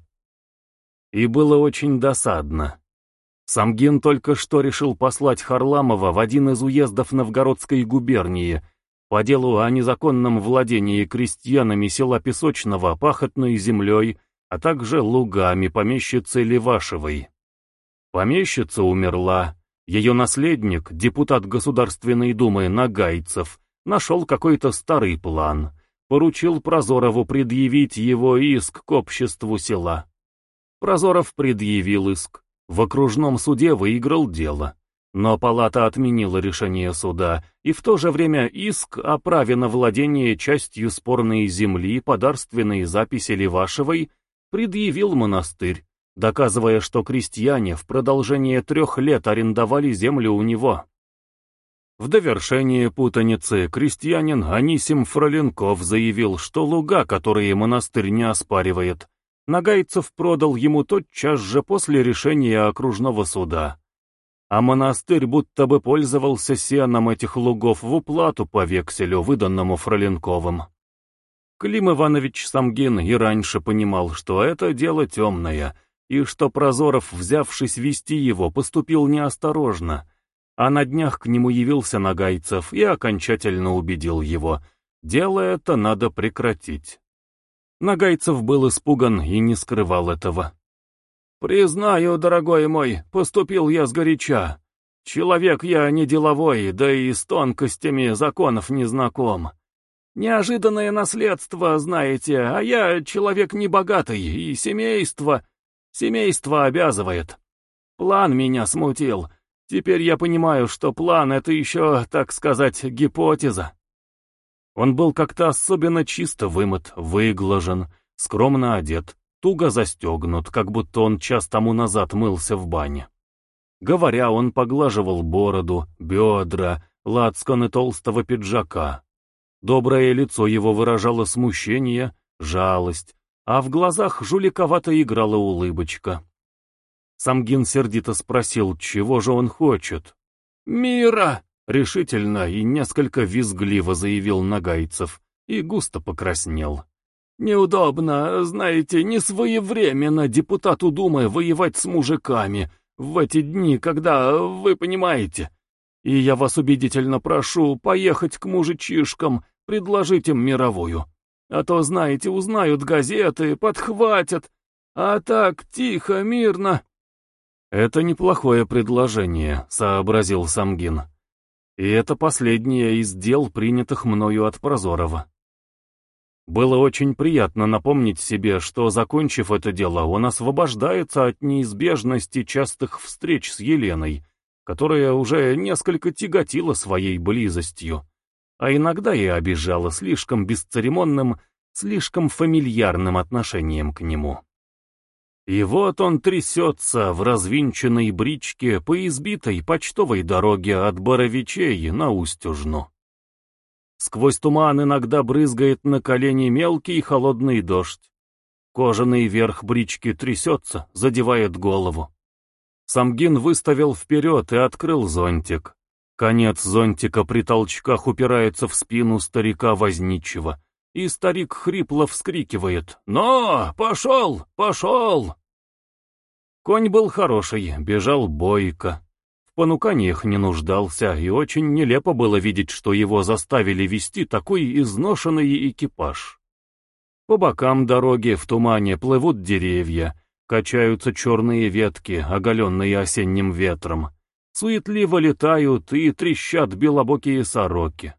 И было очень досадно. Самгин только что решил послать Харламова в один из уездов Новгородской губернии по делу о незаконном владении крестьянами села Песочного пахотной землей, а также лугами помещицы Левашевой. Помещица умерла. Ее наследник, депутат Государственной Думы Нагайцев, нашел какой-то старый план — поручил Прозорову предъявить его иск к обществу села. Прозоров предъявил иск. В окружном суде выиграл дело. Но палата отменила решение суда, и в то же время иск о праве на владение частью спорной земли по дарственной записи Левашевой предъявил монастырь, доказывая, что крестьяне в продолжение трех лет арендовали землю у него. В довершение путаницы крестьянин Анисим Фроленков заявил, что луга, которые монастырь не оспаривает, Нагайцев продал ему тотчас же после решения окружного суда. А монастырь будто бы пользовался сеном этих лугов в уплату по векселю, выданному Фроленковым. Клим Иванович Самгин и раньше понимал, что это дело темное, и что Прозоров, взявшись вести его, поступил неосторожно — а на днях к нему явился Нагайцев и окончательно убедил его, дело это надо прекратить. Нагайцев был испуган и не скрывал этого. «Признаю, дорогой мой, поступил я сгоряча. Человек я не деловой, да и с тонкостями законов не знаком. Неожиданное наследство, знаете, а я человек небогатый, и семейство... Семейство обязывает. План меня смутил, Теперь я понимаю, что план — это еще, так сказать, гипотеза. Он был как-то особенно чисто вымыт, выглажен, скромно одет, туго застегнут, как будто он час тому назад мылся в бане. Говоря, он поглаживал бороду, бедра, лацканы толстого пиджака. Доброе лицо его выражало смущение, жалость, а в глазах жуликовато играла улыбочка. Самгин сердито спросил, чего же он хочет. «Мира!» — решительно и несколько визгливо заявил Нагайцев и густо покраснел. «Неудобно, знаете, не своевременно депутату Думы воевать с мужиками в эти дни, когда, вы понимаете. И я вас убедительно прошу поехать к мужичишкам, предложить им мировую. А то, знаете, узнают газеты, подхватят. А так, тихо, мирно, «Это неплохое предложение», — сообразил Самгин. «И это последнее из дел, принятых мною от Прозорова». Было очень приятно напомнить себе, что, закончив это дело, он освобождается от неизбежности частых встреч с Еленой, которая уже несколько тяготила своей близостью, а иногда и обижала слишком бесцеремонным, слишком фамильярным отношением к нему. И вот он трясется в развинченной бричке по избитой почтовой дороге от Боровичей на Устюжну. Сквозь туман иногда брызгает на колени мелкий холодный дождь. Кожаный верх брички трясется, задевает голову. Самгин выставил вперед и открыл зонтик. Конец зонтика при толчках упирается в спину старика возничего, и старик хрипло вскрикивает «Но! Пошел! Пошел!» Конь был хороший, бежал бойко. Понуканиях не нуждался, и очень нелепо было видеть, что его заставили вести такой изношенный экипаж. По бокам дороги в тумане плывут деревья, качаются черные ветки, оголенные осенним ветром. Суетливо летают и трещат белобокие сороки.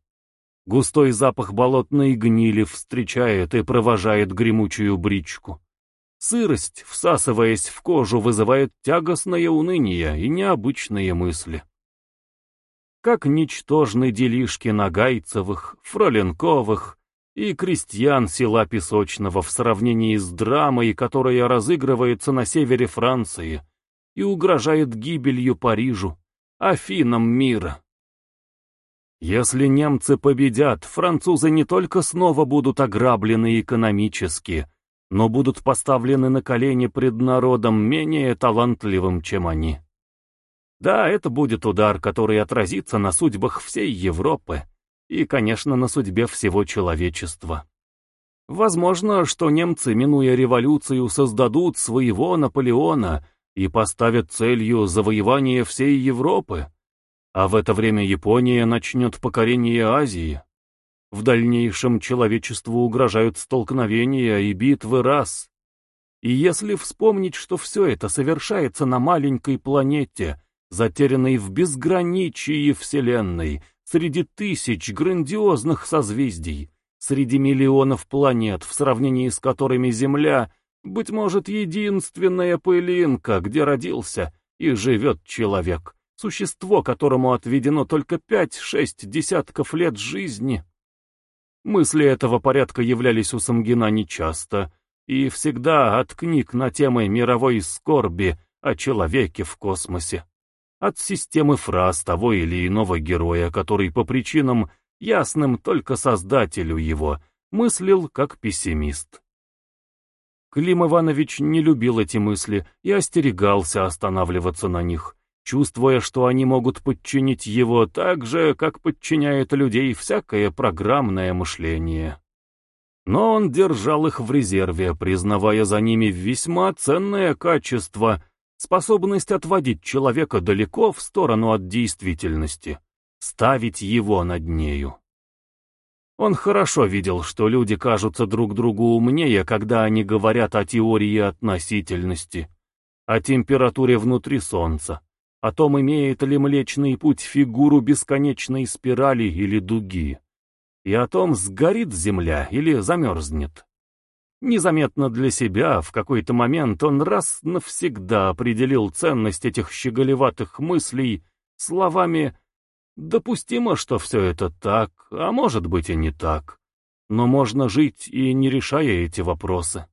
Густой запах болотной гнили встречает и провожает гремучую бричку. Сырость, всасываясь в кожу, вызывает тягостное уныние и необычные мысли. Как ничтожны делишки Нагайцевых, Фроленковых и крестьян села Песочного в сравнении с драмой, которая разыгрывается на севере Франции и угрожает гибелью Парижу, Афинам мира. Если немцы победят, французы не только снова будут ограблены экономически, но будут поставлены на колени пред народом менее талантливым, чем они. Да, это будет удар, который отразится на судьбах всей Европы и, конечно, на судьбе всего человечества. Возможно, что немцы, минуя революцию, создадут своего Наполеона и поставят целью завоевание всей Европы. А в это время Япония начнет покорение Азии. В дальнейшем человечеству угрожают столкновения и битвы рас. И если вспомнить, что все это совершается на маленькой планете, затерянной в безграничии Вселенной, среди тысяч грандиозных созвездий, среди миллионов планет, в сравнении с которыми Земля, быть может, единственная пылинка, где родился и живет человек, существо, которому отведено только пять-шесть десятков лет жизни. Мысли этого порядка являлись у Самгина нечасто, и всегда от книг на темы мировой скорби о человеке в космосе, от системы фраз того или иного героя, который по причинам, ясным только создателю его, мыслил как пессимист. Клим Иванович не любил эти мысли и остерегался останавливаться на них, чувствуя, что они могут подчинить его так же, как подчиняет людей всякое программное мышление. Но он держал их в резерве, признавая за ними весьма ценное качество, способность отводить человека далеко в сторону от действительности, ставить его над нею. Он хорошо видел, что люди кажутся друг другу умнее, когда они говорят о теории относительности, о температуре внутри Солнца, о том, имеет ли Млечный Путь фигуру бесконечной спирали или дуги, и о том, сгорит Земля или замерзнет. Незаметно для себя, в какой-то момент он раз навсегда определил ценность этих щеголеватых мыслей словами «допустимо, что все это так, а может быть и не так, но можно жить и не решая эти вопросы».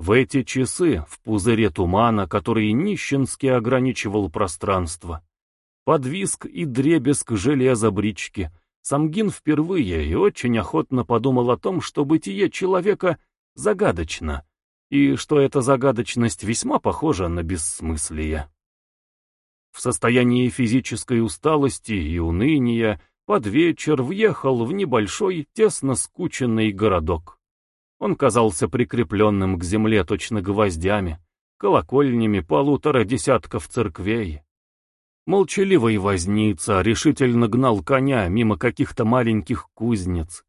В эти часы, в пузыре тумана, который нищенски ограничивал пространство, подвиск и дребезг железа брички, Самгин впервые и очень охотно подумал о том, что бытие человека загадочно, и что эта загадочность весьма похожа на бессмыслие. В состоянии физической усталости и уныния под вечер въехал в небольшой, тесно скученный городок. Он казался прикрепленным к земле точно гвоздями, колокольнями полутора десятков церквей. Молчаливый возница решительно гнал коня мимо каких-то маленьких кузнец.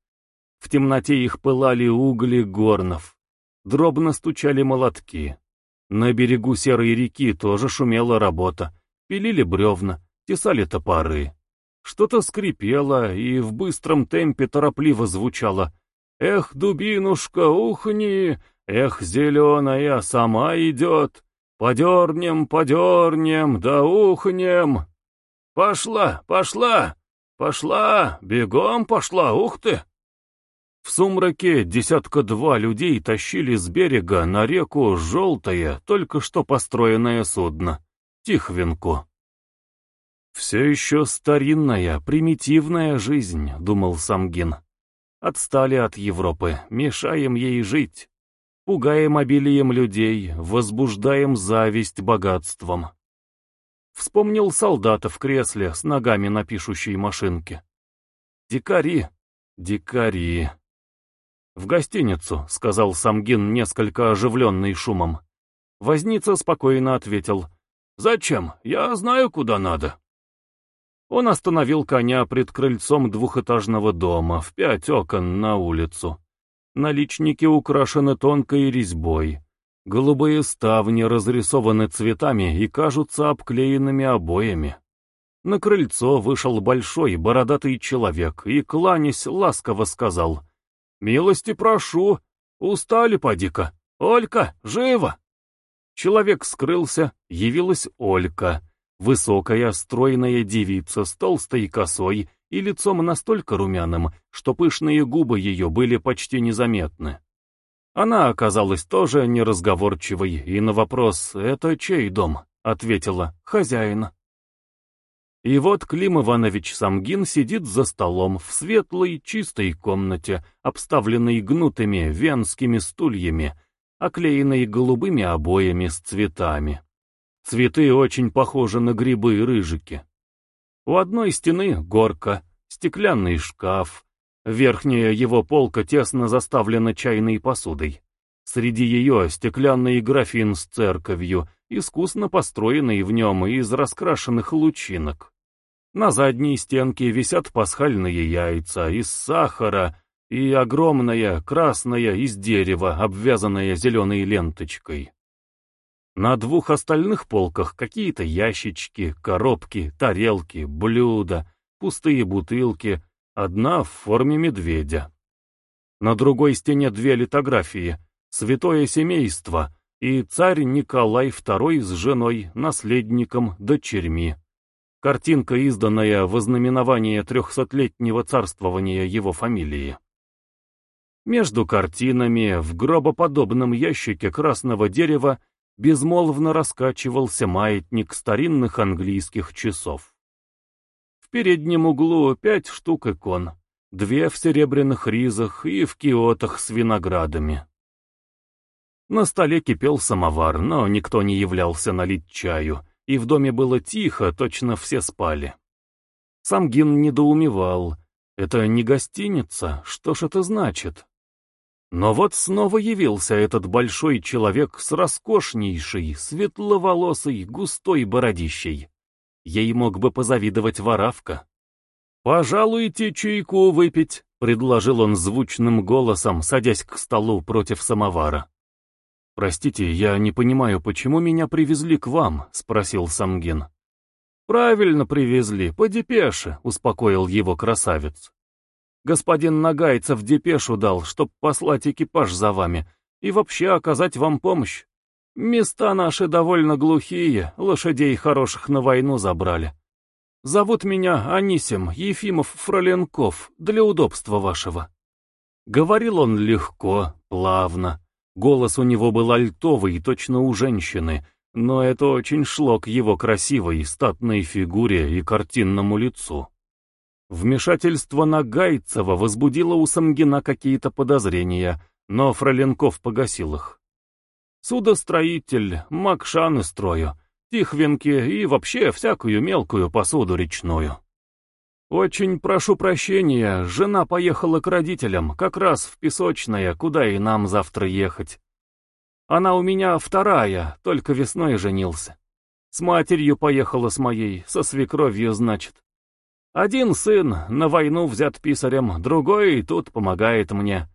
В темноте их пылали угли горнов. Дробно стучали молотки. На берегу серой реки тоже шумела работа. Пилили бревна, тесали топоры. Что-то скрипело и в быстром темпе торопливо звучало Эх, дубинушка, ухни, эх, зеленая сама идет. Подернем, подернем, да ухнем. Пошла, пошла, пошла, бегом пошла, ух ты! В сумраке десятка-два людей тащили с берега на реку желтое, только что построенное судно, Тихвинку. «Все еще старинная, примитивная жизнь», — думал Самгин. Отстали от Европы, мешаем ей жить. Пугаем обилием людей, возбуждаем зависть богатством. Вспомнил солдата в кресле с ногами на пишущей машинке. Дикари, дикари. В гостиницу, сказал Самгин, несколько оживленный шумом. Возница спокойно ответил. Зачем? Я знаю, куда надо. Он остановил коня пред крыльцом двухэтажного дома, в пять окон на улицу. Наличники украшены тонкой резьбой. Голубые ставни разрисованы цветами и кажутся обклеенными обоями. На крыльцо вышел большой бородатый человек и, кланясь, ласково сказал, «Милости прошу, устали поди-ка, Олька, живо!» Человек скрылся, явилась Олька — Высокая, стройная девица с толстой косой и лицом настолько румяным, что пышные губы ее были почти незаметны. Она оказалась тоже неразговорчивой, и на вопрос «Это чей дом?» ответила «Хозяин». И вот Клим Иванович Самгин сидит за столом в светлой, чистой комнате, обставленной гнутыми венскими стульями, оклеенной голубыми обоями с цветами. Цветы очень похожи на грибы и рыжики. У одной стены горка, стеклянный шкаф. Верхняя его полка тесно заставлена чайной посудой. Среди ее стеклянный графин с церковью, искусно построенный в нем из раскрашенных лучинок. На задней стенке висят пасхальные яйца из сахара и огромная красная из дерева, обвязанная зеленой ленточкой. На двух остальных полках какие-то ящички, коробки, тарелки, блюда, пустые бутылки, одна в форме медведя. На другой стене две литографии «Святое семейство» и царь Николай II с женой, наследником, дочерьми. Картинка, изданная в ознаменование трехсотлетнего царствования его фамилии. Между картинами в гробоподобном ящике красного дерева безмолвно раскачивался маятник старинных английских часов. В переднем углу пять штук икон, две в серебряных ризах и в киотах с виноградами. На столе кипел самовар, но никто не являлся налить чаю, и в доме было тихо, точно все спали. Самгин недоумевал. Это не гостиница, что ж это значит? Но вот снова явился этот большой человек с роскошнейшей, светловолосой, густой бородищей. Ей мог бы позавидовать воравка. «Пожалуйте чайку выпить», — предложил он звучным голосом, садясь к столу против самовара. «Простите, я не понимаю, почему меня привезли к вам?» — спросил Самгин. «Правильно привезли, по депеше», — успокоил его красавец. Господин Нагайцев депешу дал, чтоб послать экипаж за вами и вообще оказать вам помощь. Места наши довольно глухие, лошадей хороших на войну забрали. Зовут меня Анисим Ефимов Фроленков, для удобства вашего». Говорил он легко, плавно. Голос у него был альтовый, точно у женщины, но это очень шло к его красивой, статной фигуре и картинному лицу. Вмешательство Нагайцева возбудило у Самгина какие-то подозрения, но Фроленков погасил их. Судостроитель, макшаны строю, тихвинки и вообще всякую мелкую посуду речную. Очень прошу прощения, жена поехала к родителям, как раз в Песочное, куда и нам завтра ехать. Она у меня вторая, только весной женился. С матерью поехала с моей, со свекровью, значит. Один сын на войну взят писарем, другой тут помогает мне.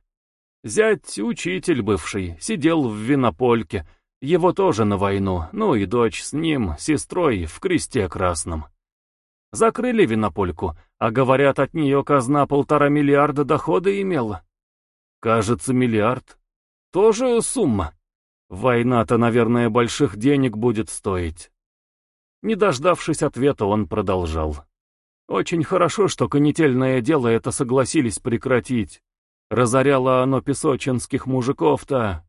Зять учитель бывший, сидел в винопольке, его тоже на войну, ну и дочь с ним, сестрой, в кресте красном. Закрыли винопольку, а говорят, от нее казна полтора миллиарда дохода имела. Кажется, миллиард. Тоже сумма. Война-то, наверное, больших денег будет стоить. Не дождавшись ответа, он продолжал. Очень хорошо, что конетельное дело это согласились прекратить. Разоряло оно песочинских мужиков-то.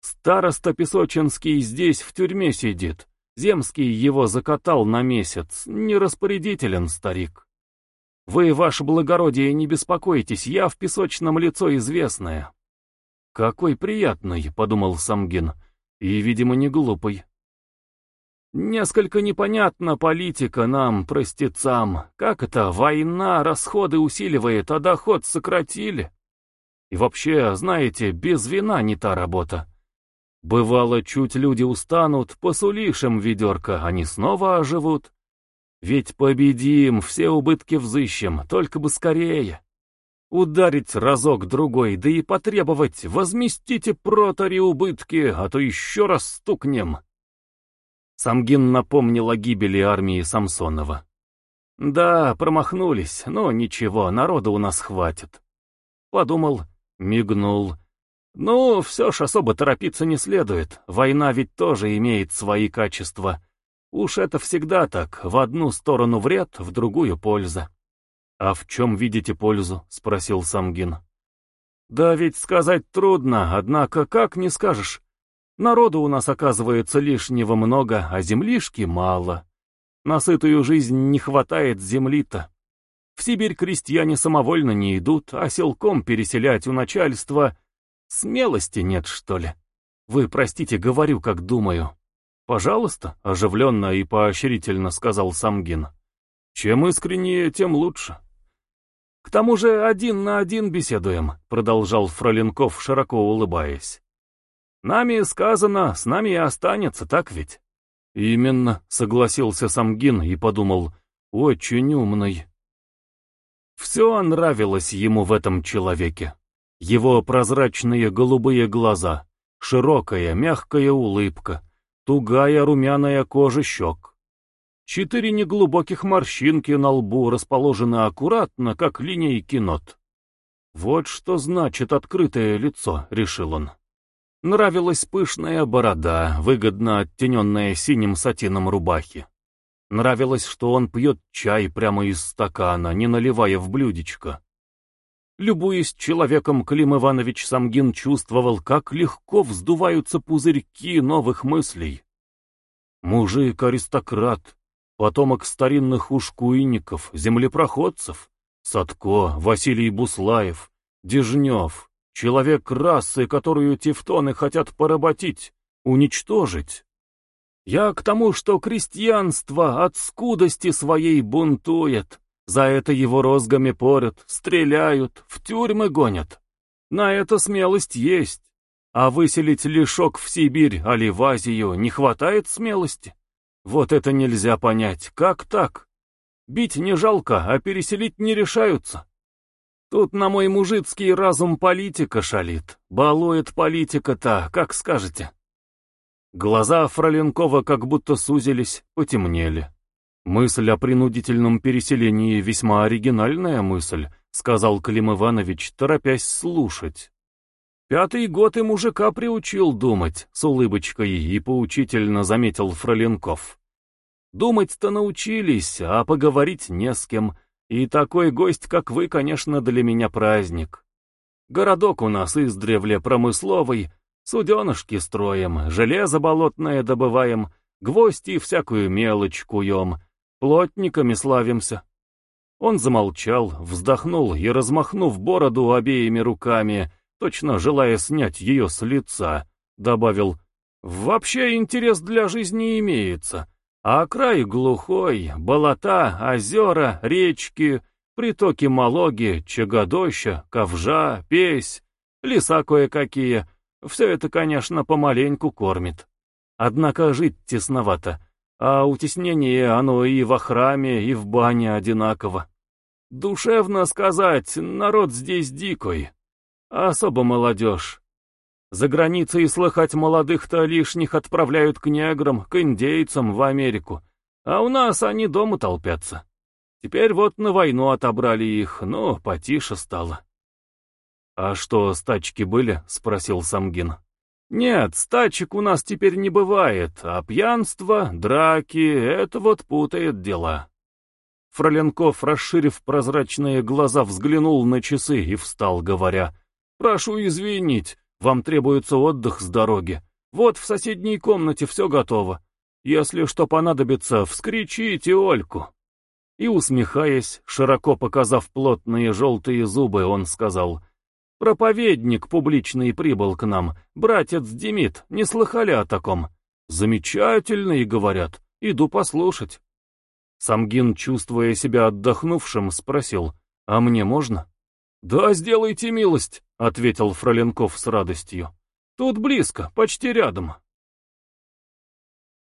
Староста Песочинский здесь в тюрьме сидит. Земский его закатал на месяц. Нераспорядителен старик. Вы, ваше благородие, не беспокойтесь, я в песочном лицо известное. Какой приятный, подумал Самгин, и, видимо, не глупый. Несколько непонятна политика нам, простецам. Как это, война расходы усиливает, а доход сократили? И вообще, знаете, без вина не та работа. Бывало, чуть люди устанут, посулишь им ведерко, они снова оживут. Ведь победим, все убытки взыщем, только бы скорее. Ударить разок-другой, да и потребовать, возместите протори убытки, а то еще раз стукнем. Самгин напомнил о гибели армии Самсонова. «Да, промахнулись, но ничего, народа у нас хватит». Подумал, мигнул. «Ну, все ж особо торопиться не следует, война ведь тоже имеет свои качества. Уж это всегда так, в одну сторону вред, в другую польза». «А в чем видите пользу?» — спросил Самгин. «Да ведь сказать трудно, однако как не скажешь. Народу у нас оказывается лишнего много, а землишки мало. На сытую жизнь не хватает земли-то. В Сибирь крестьяне самовольно не идут, а селком переселять у начальства смелости нет, что ли. Вы, простите, говорю, как думаю. Пожалуйста, оживленно и поощрительно сказал Самгин. Чем искреннее, тем лучше. К тому же один на один беседуем, продолжал Фроленков, широко улыбаясь. Нами сказано, с нами и останется, так ведь? Именно, согласился Самгин и подумал, очень умный. Все нравилось ему в этом человеке. Его прозрачные голубые глаза, широкая, мягкая улыбка, тугая румяная кожа щек. Четыре неглубоких морщинки на лбу расположены аккуратно, как линейки нот. «Вот что значит открытое лицо», — решил он. Нравилась пышная борода, выгодно оттененная синим сатином рубахи. Нравилось, что он пьет чай прямо из стакана, не наливая в блюдечко. Любуясь человеком, Клим Иванович Самгин чувствовал, как легко вздуваются пузырьки новых мыслей. Мужик-аристократ, потомок старинных ушкуйников, землепроходцев, Садко, Василий Буслаев, Дежнев, человек расы, которую тевтоны хотят поработить, уничтожить. Я к тому, что крестьянство от скудости своей бунтует, за это его розгами порят, стреляют, в тюрьмы гонят. На это смелость есть. А выселить лишок в Сибирь, али в Азию не хватает смелости? Вот это нельзя понять. Как так? Бить не жалко, а переселить не решаются. Тут на мой мужицкий разум политика шалит. Балует политика-то, как скажете. Глаза Фроленкова как будто сузились, потемнели. «Мысль о принудительном переселении весьма оригинальная мысль», сказал Клим Иванович, торопясь слушать. «Пятый год и мужика приучил думать», с улыбочкой и поучительно заметил Фроленков. «Думать-то научились, а поговорить не с кем, и такой гость, как вы, конечно, для меня праздник. Городок у нас издревле промысловый, суденышки строим, железо болотное добываем, гвозди и всякую мелочь куем, Плотниками славимся. Он замолчал, вздохнул и, размахнув бороду обеими руками, точно желая снять ее с лица, добавил, «Вообще интерес для жизни имеется, а край глухой, болота, озера, речки, притоки Малоги, Чагодоща, Ковжа, Песь, леса кое-какие, все это, конечно, помаленьку кормит. Однако жить тесновато, а утеснение оно и во храме, и в бане одинаково. Душевно сказать, народ здесь дикой. Особо молодежь. За границей слыхать молодых-то лишних отправляют к неграм, к индейцам в Америку. А у нас они дома толпятся. Теперь вот на войну отобрали их, но потише стало. — А что, стачки были? — спросил Самгин. Нет, стачек у нас теперь не бывает, а пьянство, драки — это вот путает дела. Фроленков, расширив прозрачные глаза, взглянул на часы и встал, говоря, «Прошу извинить, вам требуется отдых с дороги. Вот в соседней комнате все готово. Если что понадобится, вскричите Ольку». И, усмехаясь, широко показав плотные желтые зубы, он сказал, Проповедник публичный прибыл к нам, братец Демид, не слыхали о таком? Замечательный, говорят, иду послушать. Самгин, чувствуя себя отдохнувшим, спросил, а мне можно? Да, сделайте милость, ответил Фроленков с радостью. Тут близко, почти рядом.